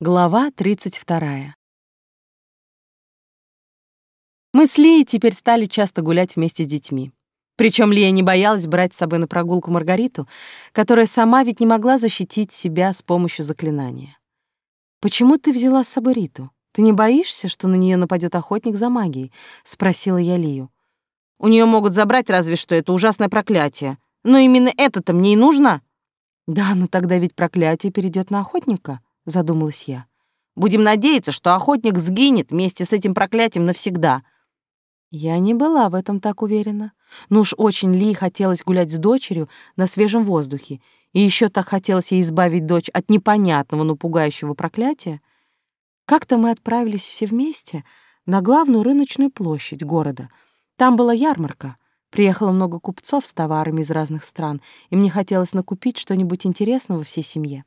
Глава 32. Мы с Лией теперь стали часто гулять вместе с детьми. Причем Лия не боялась брать с собой на прогулку Маргариту, которая сама ведь не могла защитить себя с помощью заклинания. «Почему ты взяла с собой Риту? Ты не боишься, что на нее нападет охотник за магией?» — спросила я Лию. «У нее могут забрать разве что это ужасное проклятие. Но именно это-то мне и нужно». «Да, но тогда ведь проклятие перейдет на охотника», задумалась я. Будем надеяться, что охотник сгинет вместе с этим проклятием навсегда. Я не была в этом так уверена. Ну уж очень Ли хотелось гулять с дочерью на свежем воздухе, и еще так хотелось ей избавить дочь от непонятного, но пугающего проклятия. Как-то мы отправились все вместе на главную рыночную площадь города. Там была ярмарка. Приехало много купцов с товарами из разных стран, и мне хотелось накупить что-нибудь интересного всей семье.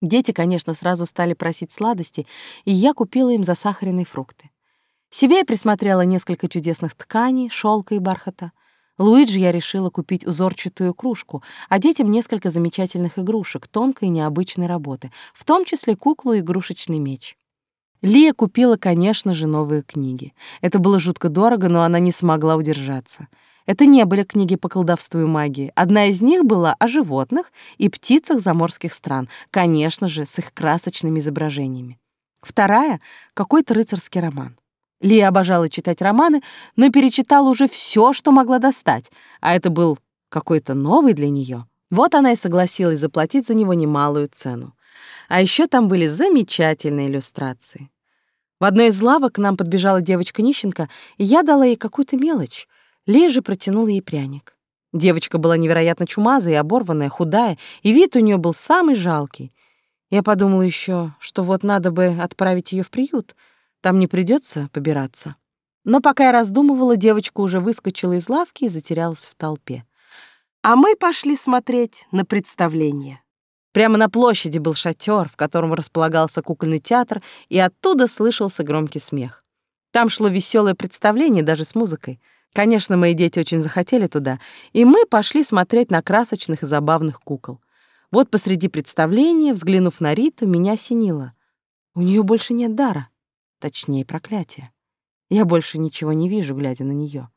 Дети, конечно, сразу стали просить сладости, и я купила им засахаренные фрукты. Себе я присмотрела несколько чудесных тканей, шелка и бархата. Луиджи я решила купить узорчатую кружку, а детям несколько замечательных игрушек, тонкой и необычной работы, в том числе куклу и игрушечный меч. Лия купила, конечно же, новые книги. Это было жутко дорого, но она не смогла удержаться — это не были книги по колдовству и магии. Одна из них была о животных и птицах заморских стран, конечно же, с их красочными изображениями. Вторая — какой-то рыцарский роман. Лия обожала читать романы, но перечитала уже все, что могла достать, а это был какой-то новый для нее. Вот она и согласилась заплатить за него немалую цену. А еще там были замечательные иллюстрации. В одной из лавок к нам подбежала девочка-нищенка, и я дала ей какую-то мелочь. Лея же протянула ей пряник. Девочка была невероятно чумазая оборванная, худая, и вид у нее был самый жалкий. Я подумала еще, что вот надо бы отправить ее в приют, там не придется побираться. Но пока я раздумывала, девочка уже выскочила из лавки и затерялась в толпе. А мы пошли смотреть на представление. Прямо на площади был шатер, в котором располагался кукольный театр, и оттуда слышался громкий смех. Там шло веселое представление даже с музыкой — Конечно, мои дети очень захотели туда, и мы пошли смотреть на красочных и забавных кукол. Вот посреди представления, взглянув на Риту, меня осенило. У нее больше нет дара, точнее, проклятия. Я больше ничего не вижу, глядя на нее.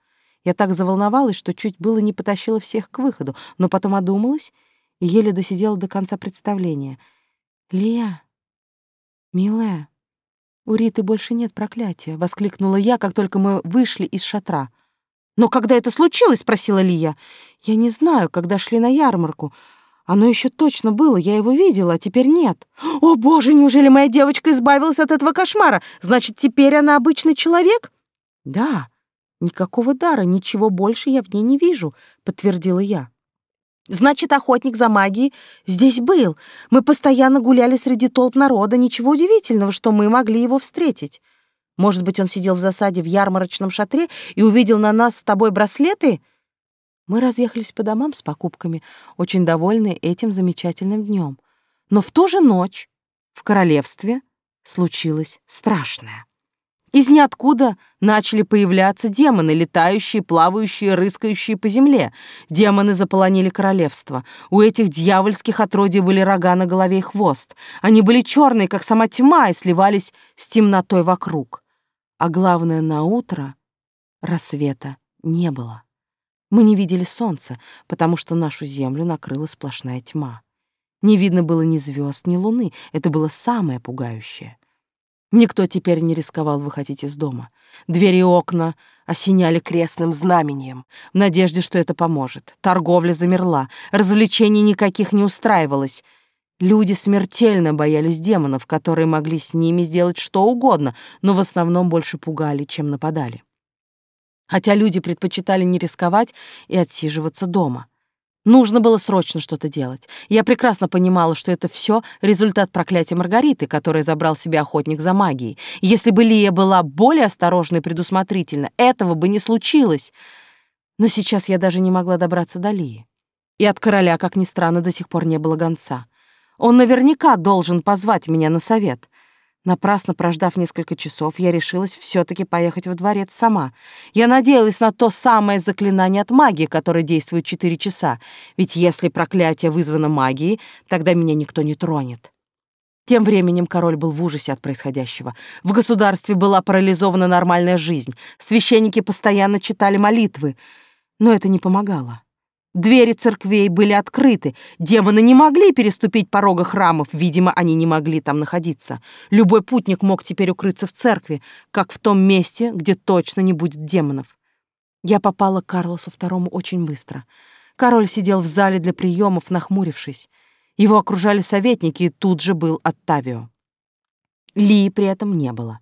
Я так заволновалась, что чуть было не потащила всех к выходу, но потом одумалась и еле досидела до конца представления. «Лия, милая, у Риты больше нет проклятия», — воскликнула я, как только мы вышли из шатра — «Но когда это случилось?» — спросила Лия. «Я не знаю, когда шли на ярмарку. Оно еще точно было, я его видела, а теперь нет. О, боже, неужели моя девочка избавилась от этого кошмара? Значит, теперь она обычный человек?» «Да, никакого дара, ничего больше я в ней не вижу», — подтвердила я. «Значит, охотник за магией здесь был. Мы постоянно гуляли среди толп народа, ничего удивительного, что мы могли его встретить». Может быть, он сидел в засаде в ярмарочном шатре и увидел на нас с тобой браслеты? Мы разъехались по домам с покупками, очень довольны этим замечательным днем. Но в ту же ночь в королевстве случилось страшное. Из ниоткуда начали появляться демоны, летающие, плавающие, рыскающие по земле. Демоны заполонили королевство. У этих дьявольских отродий были рога на голове и хвост. Они были черные, как сама тьма, и сливались с темнотой вокруг. А главное, на утро рассвета не было. Мы не видели солнца, потому что нашу землю накрыла сплошная тьма. Не видно было ни звезд, ни луны. Это было самое пугающее. Никто теперь не рисковал выходить из дома. Двери и окна осеняли крестным знамением, в надежде, что это поможет. Торговля замерла, развлечений никаких не устраивалось. Люди смертельно боялись демонов, которые могли с ними сделать что угодно, но в основном больше пугали, чем нападали. Хотя люди предпочитали не рисковать и отсиживаться дома. Нужно было срочно что-то делать. Я прекрасно понимала, что это все результат проклятия Маргариты, которое забрал себе охотник за магией. Если бы Лия была более осторожна и предусмотрительна, этого бы не случилось. Но сейчас я даже не могла добраться до Лии. И от короля, как ни странно, до сих пор не было гонца. Он наверняка должен позвать меня на совет. Напрасно прождав несколько часов, я решилась все таки поехать во дворец сама. Я надеялась на то самое заклинание от магии, которое действует четыре часа, ведь если проклятие вызвано магией, тогда меня никто не тронет. Тем временем король был в ужасе от происходящего. В государстве была парализована нормальная жизнь. Священники постоянно читали молитвы. Но это не помогало. Двери церквей были открыты. Демоны не могли переступить порога храмов. Видимо, они не могли там находиться. Любой путник мог теперь укрыться в церкви, как в том месте, где точно не будет демонов. Я попала к Карлосу II очень быстро. Король сидел в зале для приемов, нахмурившись. Его окружали советники, и тут же был Оттавио. Ли при этом не было.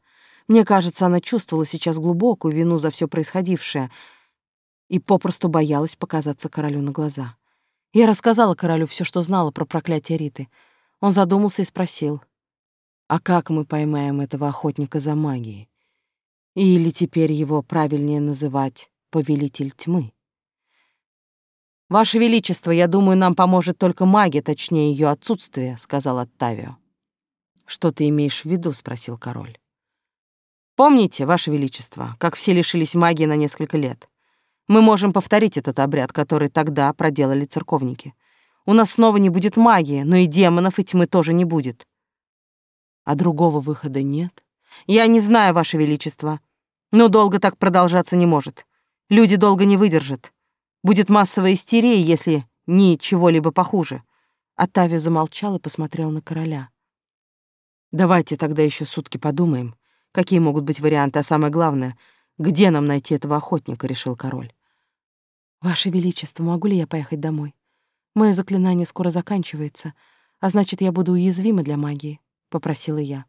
Мне кажется, она чувствовала сейчас глубокую вину за все происходившее — и попросту боялась показаться королю на глаза. Я рассказала королю все, что знала про проклятие Риты. Он задумался и спросил, «А как мы поймаем этого охотника за магией? Или теперь его правильнее называть повелитель тьмы?» «Ваше Величество, я думаю, нам поможет только магия, точнее, ее отсутствие», — сказал Оттавио. «Что ты имеешь в виду?» — спросил король. «Помните, Ваше Величество, как все лишились магии на несколько лет? Мы можем повторить этот обряд, который тогда проделали церковники. У нас снова не будет магии, но и демонов, и тьмы тоже не будет. А другого выхода нет? Я не знаю, Ваше Величество. Но долго так продолжаться не может. Люди долго не выдержат. Будет массовая истерия, если ни чего-либо похуже. Атавио замолчал и посмотрел на короля. Давайте тогда еще сутки подумаем, какие могут быть варианты, а самое главное, где нам найти этого охотника, решил король. «Ваше Величество, могу ли я поехать домой? Мое заклинание скоро заканчивается, а значит, я буду уязвима для магии», — попросила я.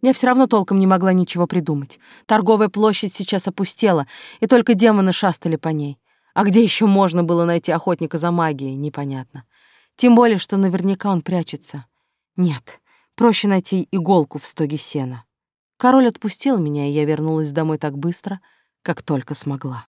Я все равно толком не могла ничего придумать. Торговая площадь сейчас опустела, и только демоны шастали по ней. А где еще можно было найти охотника за магией, непонятно. Тем более, что наверняка он прячется. Нет, проще найти иголку в стоге сена. Король отпустил меня, и я вернулась домой так быстро, как только смогла.